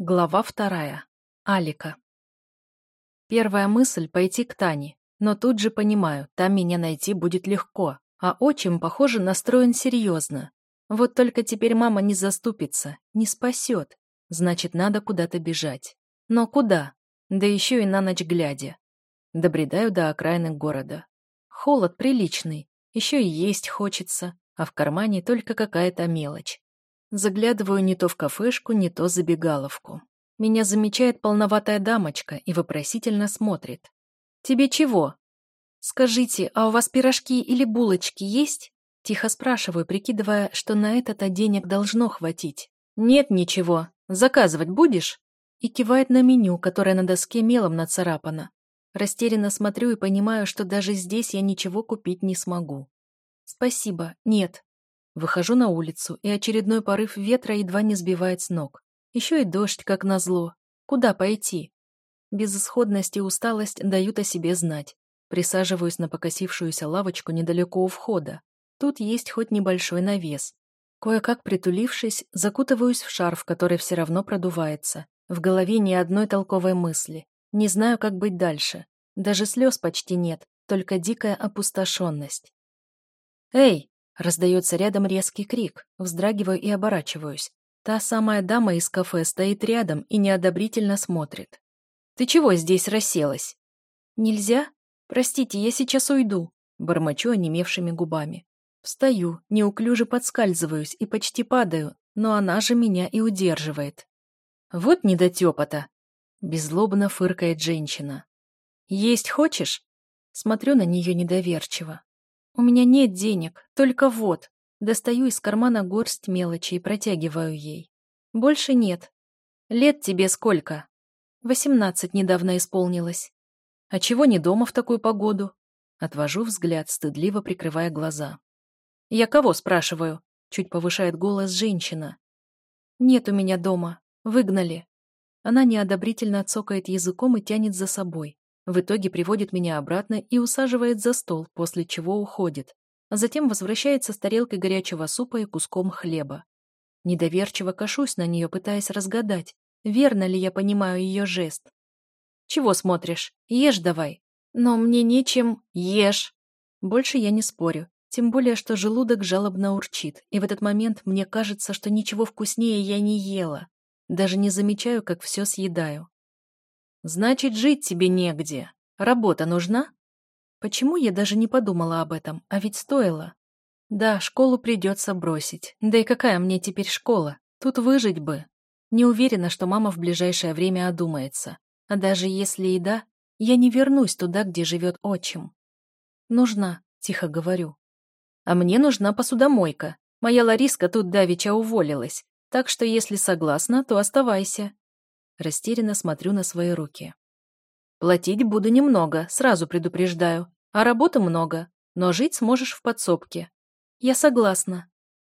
Глава вторая. Алика. Первая мысль — пойти к Тане, но тут же понимаю, там меня найти будет легко, а отчим, похоже, настроен серьезно. Вот только теперь мама не заступится, не спасет, значит, надо куда-то бежать. Но куда? Да еще и на ночь глядя. Добредаю до окраины города. Холод приличный, еще и есть хочется, а в кармане только какая-то мелочь. Заглядываю не то в кафешку, не то забегаловку. Меня замечает полноватая дамочка и вопросительно смотрит. «Тебе чего?» «Скажите, а у вас пирожки или булочки есть?» Тихо спрашиваю, прикидывая, что на это-то денег должно хватить. «Нет ничего. Заказывать будешь?» И кивает на меню, которое на доске мелом нацарапано. Растерянно смотрю и понимаю, что даже здесь я ничего купить не смогу. «Спасибо, нет», Выхожу на улицу, и очередной порыв ветра едва не сбивает с ног. Еще и дождь, как назло. Куда пойти? Безысходность и усталость дают о себе знать. Присаживаюсь на покосившуюся лавочку недалеко у входа. Тут есть хоть небольшой навес. Кое-как притулившись, закутываюсь в шарф, который все равно продувается. В голове ни одной толковой мысли. Не знаю, как быть дальше. Даже слез почти нет, только дикая опустошенность. «Эй!» Раздается рядом резкий крик, вздрагиваю и оборачиваюсь. Та самая дама из кафе стоит рядом и неодобрительно смотрит. «Ты чего здесь расселась?» «Нельзя? Простите, я сейчас уйду», — бормочу онемевшими губами. Встаю, неуклюже подскальзываюсь и почти падаю, но она же меня и удерживает. «Вот недотепа-то!» — беззлобно фыркает женщина. «Есть хочешь?» Смотрю на нее недоверчиво. «У меня нет денег, только вот». Достаю из кармана горсть мелочи и протягиваю ей. «Больше нет. Лет тебе сколько?» «Восемнадцать недавно исполнилось». «А чего не дома в такую погоду?» Отвожу взгляд, стыдливо прикрывая глаза. «Я кого спрашиваю?» Чуть повышает голос женщина. «Нет у меня дома. Выгнали». Она неодобрительно цокает языком и тянет за собой. В итоге приводит меня обратно и усаживает за стол, после чего уходит, а затем возвращается с тарелкой горячего супа и куском хлеба. Недоверчиво кашусь на нее, пытаясь разгадать, верно ли я понимаю ее жест. «Чего смотришь? Ешь давай!» «Но мне нечем...» «Ешь!» Больше я не спорю, тем более, что желудок жалобно урчит, и в этот момент мне кажется, что ничего вкуснее я не ела. Даже не замечаю, как все съедаю. Значит, жить тебе негде. Работа нужна? Почему я даже не подумала об этом, а ведь стоило? Да, школу придется бросить. Да и какая мне теперь школа? Тут выжить бы. Не уверена, что мама в ближайшее время одумается. А даже если и да, я не вернусь туда, где живет отчим. Нужна, тихо говорю. А мне нужна посудомойка. Моя Лариска тут давеча уволилась. Так что если согласна, то оставайся. Растерянно смотрю на свои руки. Платить буду немного, сразу предупреждаю. А работы много, но жить сможешь в подсобке. Я согласна.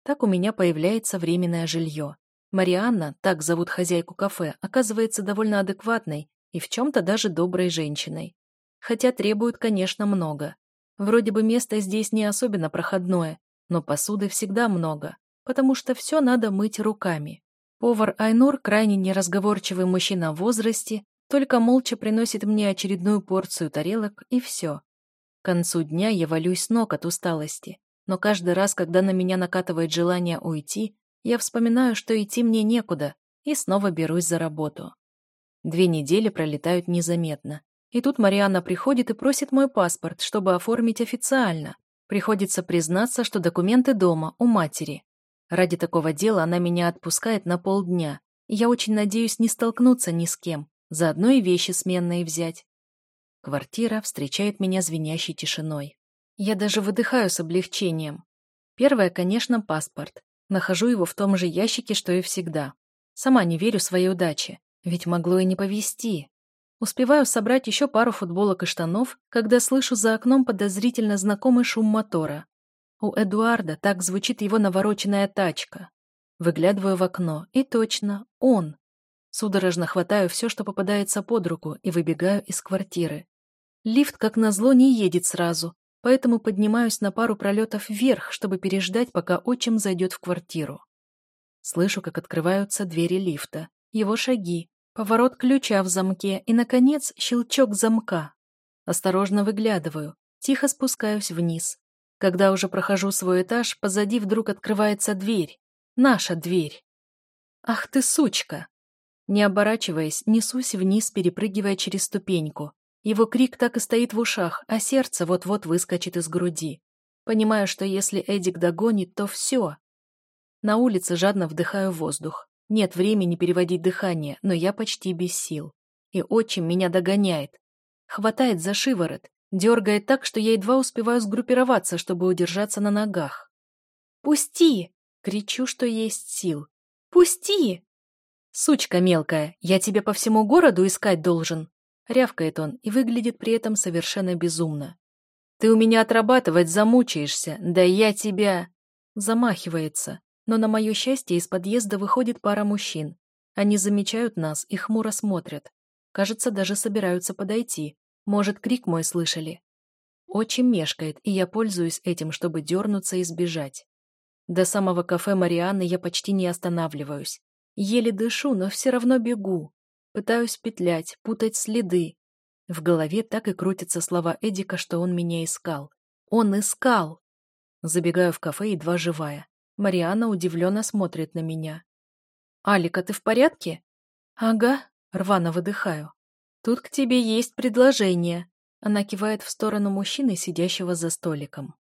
Так у меня появляется временное жилье. Марианна, так зовут хозяйку кафе, оказывается довольно адекватной и в чем-то даже доброй женщиной. Хотя требует, конечно, много. Вроде бы место здесь не особенно проходное, но посуды всегда много, потому что все надо мыть руками. Повар Айнур, крайне неразговорчивый мужчина в возрасте, только молча приносит мне очередную порцию тарелок, и все. К концу дня я валюсь с ног от усталости, но каждый раз, когда на меня накатывает желание уйти, я вспоминаю, что идти мне некуда, и снова берусь за работу. Две недели пролетают незаметно. И тут Марианна приходит и просит мой паспорт, чтобы оформить официально. Приходится признаться, что документы дома, у матери. Ради такого дела она меня отпускает на полдня. Я очень надеюсь не столкнуться ни с кем, заодно и вещи сменные взять. Квартира встречает меня звенящей тишиной. Я даже выдыхаю с облегчением. Первое, конечно, паспорт. Нахожу его в том же ящике, что и всегда. Сама не верю своей удаче, ведь могло и не повезти. Успеваю собрать еще пару футболок и штанов, когда слышу за окном подозрительно знакомый шум мотора. У Эдуарда так звучит его навороченная тачка. Выглядываю в окно, и точно, он. Судорожно хватаю все, что попадается под руку, и выбегаю из квартиры. Лифт, как назло, не едет сразу, поэтому поднимаюсь на пару пролетов вверх, чтобы переждать, пока отчим зайдет в квартиру. Слышу, как открываются двери лифта. его шаги, поворот ключа в замке и, наконец, щелчок замка. Осторожно выглядываю, тихо спускаюсь вниз. Когда уже прохожу свой этаж, позади вдруг открывается дверь. Наша дверь. Ах ты сучка! Не оборачиваясь, несусь вниз, перепрыгивая через ступеньку. Его крик так и стоит в ушах, а сердце вот-вот выскочит из груди. Понимаю, что если Эдик догонит, то все. На улице жадно вдыхаю воздух. Нет времени переводить дыхание, но я почти без сил. И отчим меня догоняет. Хватает за шиворот, дергает так, что я едва успеваю сгруппироваться, чтобы удержаться на ногах. «Пусти!» — кричу, что есть сил. «Пусти!» «Сучка мелкая, я тебе по всему городу искать должен!» Рявкает он и выглядит при этом совершенно безумно. «Ты у меня отрабатывать замучаешься, да я тебя...» Замахивается, но на мое счастье из подъезда выходит пара мужчин. Они замечают нас и хмуро смотрят. Кажется, даже собираются подойти. Может, крик мой слышали. Очень мешкает, и я пользуюсь этим, чтобы дернуться и сбежать. До самого кафе Марианны я почти не останавливаюсь. Еле дышу, но все равно бегу. Пытаюсь петлять, путать следы. В голове так и крутятся слова Эдика, что он меня искал. Он искал! Забегаю в кафе, едва живая. Марианна удивленно смотрит на меня. «Алика, ты в порядке?» «Ага», — рвано выдыхаю. «Тут к тебе есть предложение». Она кивает в сторону мужчины, сидящего за столиком.